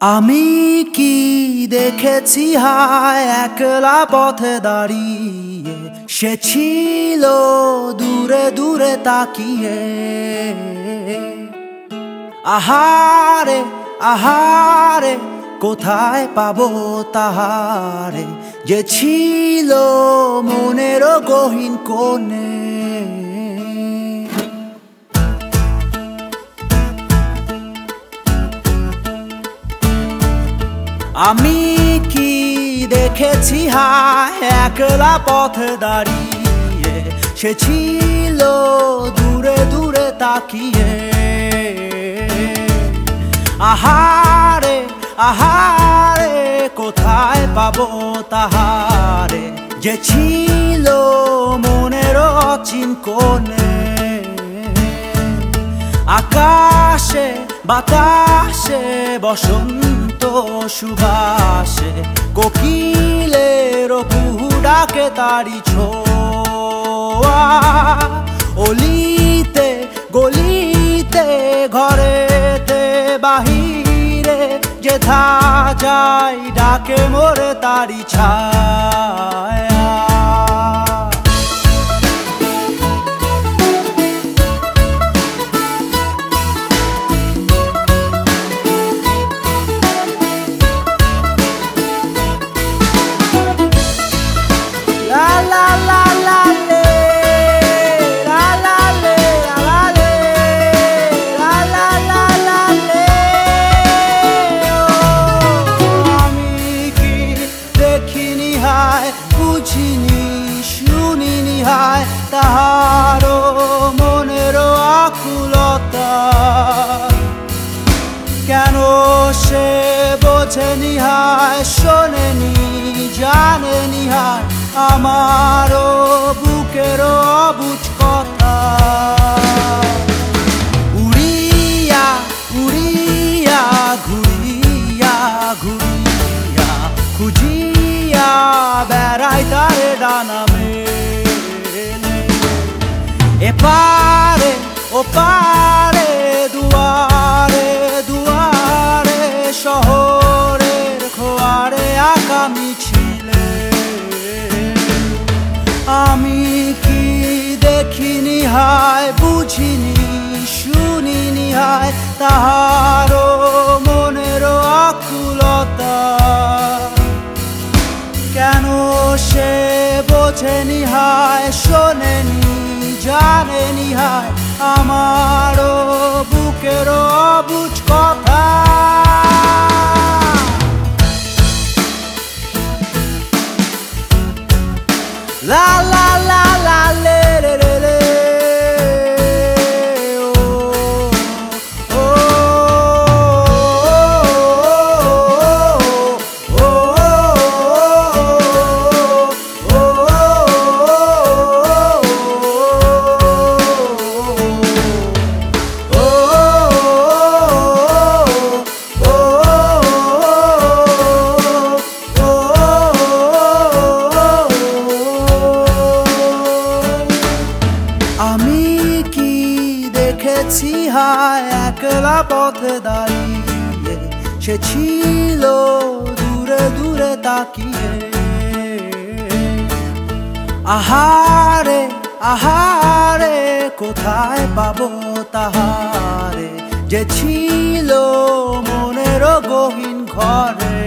আমি কি দেখেছি হায় একলা পথে দাঁড়িয়ে? সে ছিল দূরে দূরে তাকিয়ে। আহারে আহারে, কোথায় পাবো তাহারে? যে ছিল মনের গহীন কোণে। আমি কি দেখেছি? হায়, একলা পথ দাঁড়িয়ে। সে ছিল দূরে দূরে তাকিয়ে। আহারে আহারে, কোথায় পাবো তাহারে? যে ছিল মনের অচিন কোণে। আকাশে, বাতাসে, বসন্ত সুবাসে কোকিলের ডাকে তারি ছোয়া। অলিতে, গলিতে, ঘরেতে, বাহিরে যে থা যায় ডাকে মোরে তারি ছায়া। জানেনি হায় আমারও বুকের অবুঝ কথা। উড়িয়া উড়িয়া, ঘুরিয়া ঘুরিয়া, খুঁজিয়া বেড়াই তারে ডানা এপারে, ওপারে বুঝিনি, শুনিনি হায় তাহার মনের আকুলতা। কেন সে বোঝেনি হায়, শোনেনি, জানেনি হায়, আমারও বুকের অবুঝ আমি কি দেখেছি? হায়, একলা পথে দাঁড়িয়ে সে ছিল দূরে দূরে তাকিয়ে। আহারে আহারে, কোথায় পাবো তাহারে? যে ছিল মনের গহীন ঘরে।